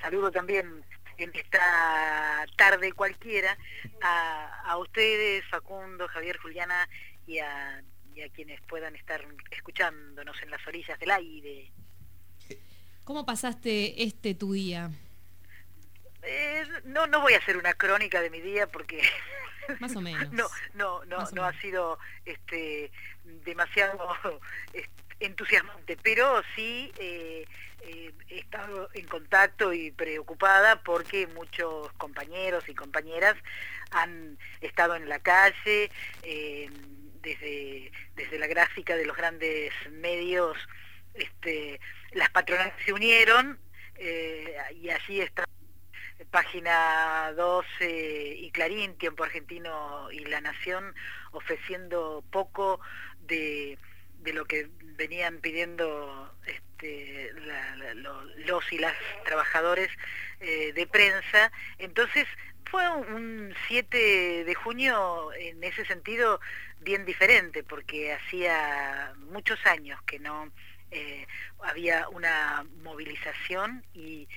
saludo también en esta tarde cualquiera a, ustedes, Facundo, Javier, Juliana y a, quienes puedan estar escuchándonos en las orillas del aire. ¿Cómo pasaste este tu día? Eh, no, no voy a hacer una crónica de mi día porque más o menos no no no no ha sido este demasiado entusiasmante pero sí eh, eh, he estado en contacto y preocupada porque muchos compañeros y compañeras han estado en la calle, eh, desde, desde la gráfica de los grandes medios, este, las patronas se unieron eh, y allí está página 12 y Clarín, Tiempo Argentino y La Nación, ofreciendo poco de, de lo que venían pidiendo este, los y las trabajadores eh, de prensa. Entonces fue un 7 de junio en ese sentido bien diferente, porque hacía muchos años que no eh, había una movilización y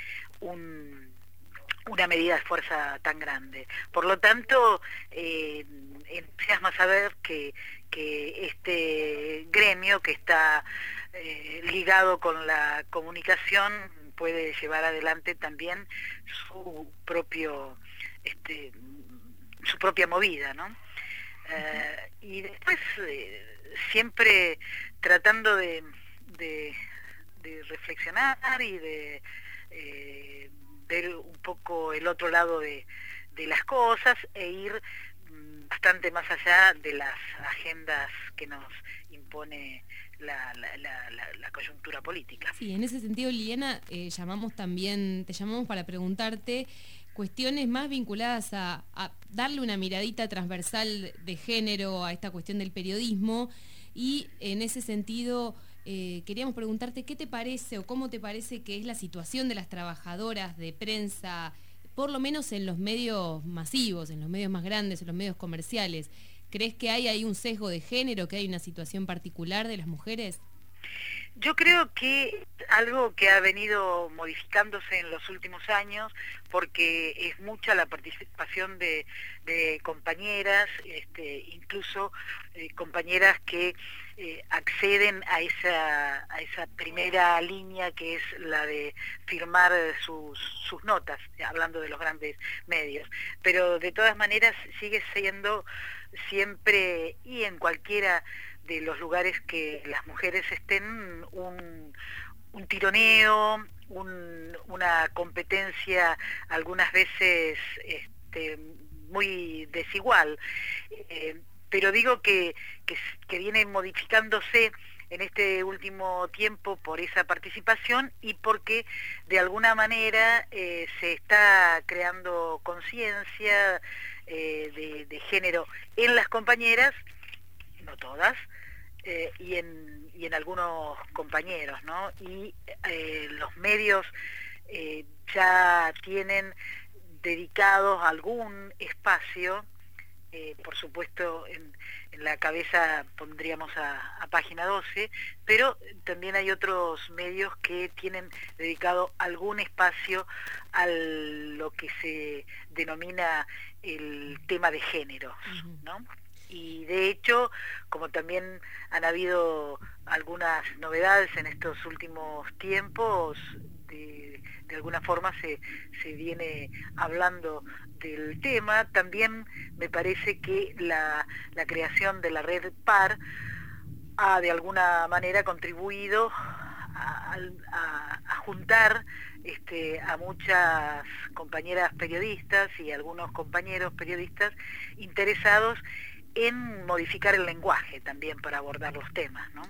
una medida de fuerza tan grande. Por lo tanto, eh, entusiasma saber que, este gremio que está eh, ligado con la comunicación puede llevar adelante también su propio este, su propia movida ¿no? Eh, y después eh, siempre tratando de, reflexionar y de un poco el otro lado de, de las cosas e ir mm, bastante más allá de las agendas que nos impone la, coyuntura política. Sí, en ese sentido, Liliana, eh, llamamos también, te llamamos para preguntarte cuestiones más vinculadas a, darle una miradita transversal de género a esta cuestión del periodismo y en ese sentido eh, queríamos preguntarte qué te parece o cómo te parece que es la situación de las trabajadoras de prensa, por lo menos en los medios masivos, en los medios más grandes, en los medios comerciales. ¿Crees que hay ahí un sesgo de género, que hay una situación particular de las mujeres? Yo creo que algo que ha venido modificándose en los últimos años, porque es mucha la participación de, compañeras, este, incluso eh, compañeras que eh, acceden a esa, a esa primera línea que es la de firmar sus, sus notas, hablando de los grandes medios. Pero de todas maneras sigue siendo siempre y en cualquiera de los lugares que las mujeres estén un, tironeo, una competencia algunas veces este, muy desigual. Eh, pero digo que, que, viene modificándose en este último tiempo por esa participación y porque de alguna manera eh, se está creando conciencia eh, de, género en las compañeras, no todas, eh, y, en, y en algunos compañeros, ¿no? Y eh, los medios ya tienen dedicados algún espacio eh, por supuesto en, la cabeza pondríamos a, página 12, pero también hay otros medios que tienen dedicado algún espacio a lo que se denomina el tema de género, ¿no? Y de hecho, como también han habido algunas novedades en estos últimos tiempos, de, alguna forma se, se viene hablando del tema, también me parece que la, creación de la red PAR ha de alguna manera contribuido a, juntar este, a muchas compañeras periodistas y algunos compañeros periodistas interesados en modificar el lenguaje también para abordar los temas. ¿no?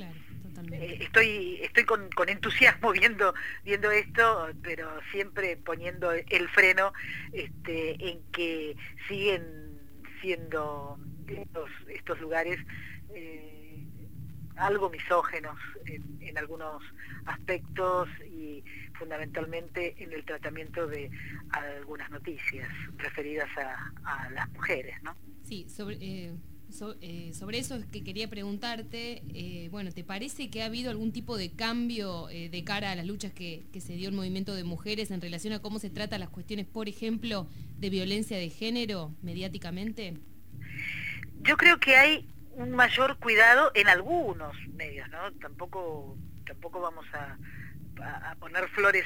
Eh, estoy estoy con, entusiasmo viendo viendo esto, pero siempre poniendo el freno este, en que siguen siendo estos, lugares eh, algo misógenos en, algunos aspectos y fundamentalmente en el tratamiento de algunas noticias referidas a, las mujeres, ¿no? Sí, sobre, eh, eh, sobre eso es que quería preguntarte, eh, bueno, ¿te parece que ha habido algún tipo de cambio eh, de cara a las luchas que, se dio el movimiento de mujeres en relación a cómo se tratan las cuestiones, por ejemplo, de violencia de género mediáticamente? Yo creo que hay un mayor cuidado en algunos medios, ¿no? Tampoco, tampoco vamos a, poner flores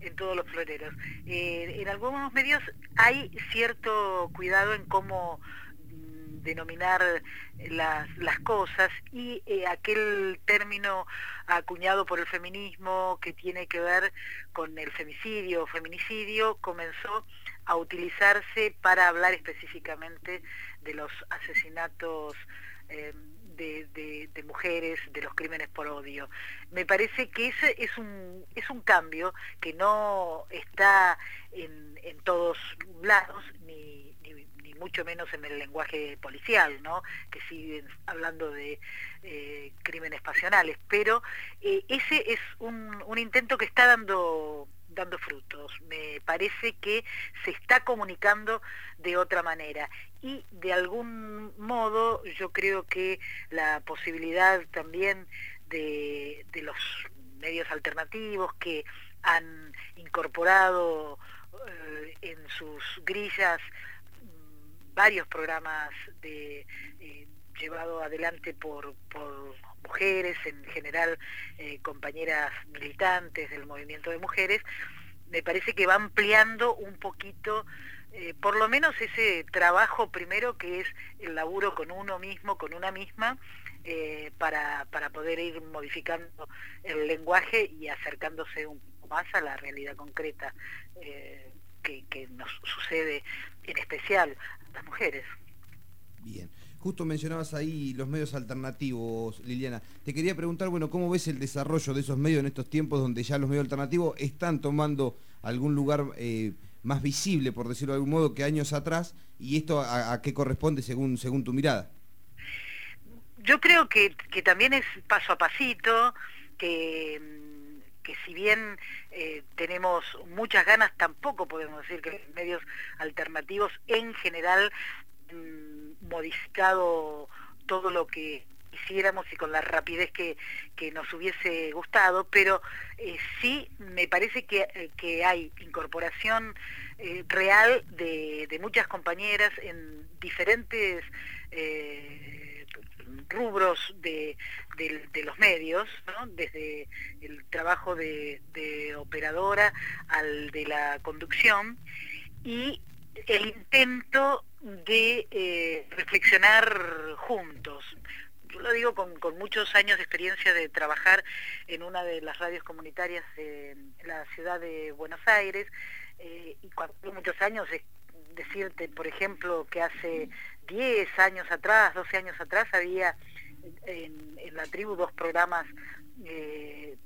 en, todos los floreros. en algunos medios hay cierto cuidado en cómo denominar las, las cosas y eh, aquel término acuñado por el feminismo que tiene que ver con el femicidio o feminicidio comenzó a utilizarse para hablar específicamente de los asesinatos eh, de, mujeres, de los crímenes por odio. Me parece que ese es un, es un cambio que no está en, en todos lados, ni, mucho menos en el lenguaje policial, ¿no? que siguen hablando de eh, crímenes pasionales, pero eh, ese es un, intento que está dando dando frutos. Me parece que se está comunicando de otra manera y de algún modo yo creo que la posibilidad también de, de los medios alternativos que han incorporado eh, en sus grillas varios programas de, eh, llevado adelante por, mujeres, en general eh, compañeras militantes del movimiento de mujeres, me parece que va ampliando un poquito, eh, por lo menos ese trabajo primero que es el laburo con uno mismo, con una misma, para, para poder ir modificando el lenguaje y acercándose un poco más a la realidad concreta que, que nos sucede en especial las mujeres. Bien. Justo mencionabas ahí los medios alternativos, Liliana. Te quería preguntar, bueno, ¿cómo ves el desarrollo de esos medios en estos tiempos donde ya los medios alternativos están tomando algún lugar eh, más visible, por decirlo de algún modo, que años atrás? ¿Y esto a, qué corresponde según, según tu mirada? Yo creo que, que también es paso a pasito, que que si bien eh, tenemos muchas ganas, tampoco podemos decir que los medios alternativos en general han modificado todo lo que hiciéramos y con la rapidez que, nos hubiese gustado, pero eh, sí me parece que, eh, que hay incorporación real de, de, muchas compañeras en diferentes rubros de, los medios, desde el trabajo de, operadora al de la conducción, y el intento de eh, reflexionar juntos. Yo lo digo con, muchos años de experiencia de trabajar en una de las radios comunitarias de la ciudad de Buenos Aires, eh, y cuando muchos años decirte, por ejemplo, que hace 10 años atrás, 12 años atrás, había en, la tribu dos programas eh,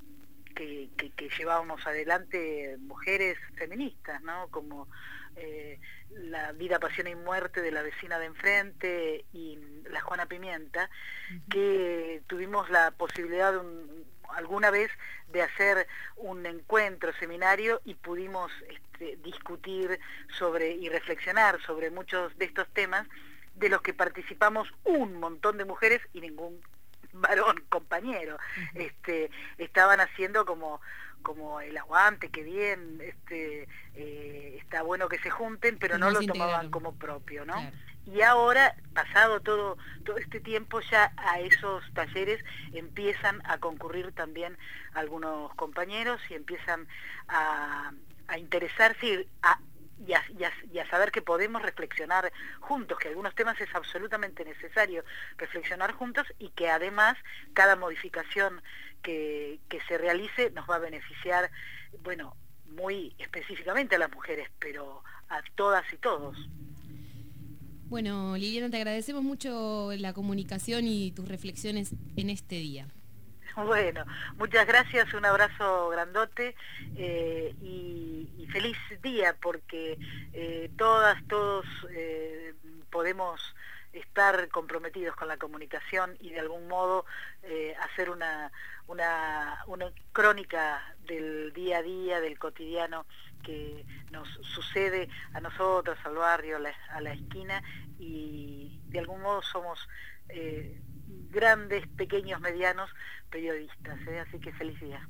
que, llevábamos adelante mujeres feministas, ¿no? Como eh, La vida, pasión y muerte de la vecina de enfrente y La Juana Pimienta, que tuvimos la posibilidad de alguna vez de hacer un encuentro, seminario y pudimos este, discutir sobre y reflexionar sobre muchos de estos temas de los que participamos un montón de mujeres y ningún varón compañero. Este estaban haciendo como como el aguante que bien este eh, está bueno que se junten pero no, lo tomaban como propio no y ahora pasado todo todo este tiempo ya a esos talleres empiezan a concurrir también algunos compañeros y empiezan a, interesarse a y a, saber que podemos reflexionar juntos, que algunos temas es absolutamente necesario reflexionar juntos y que además cada modificación que, se realice nos va a beneficiar, bueno, muy específicamente a las mujeres, pero a todas y todos. Bueno, Liliana, te agradecemos mucho la comunicación y tus reflexiones en este día. Bueno, muchas gracias, un abrazo grandote eh, y, feliz día porque eh, todas, todos eh, podemos estar comprometidos con la comunicación y de algún modo eh, hacer una, una, una crónica del día a día, del cotidiano que nos sucede a nosotros, al barrio, a la, esquina, y de algún modo somos eh, grandes, pequeños, medianos periodistas. ¿eh? Así que felicidad.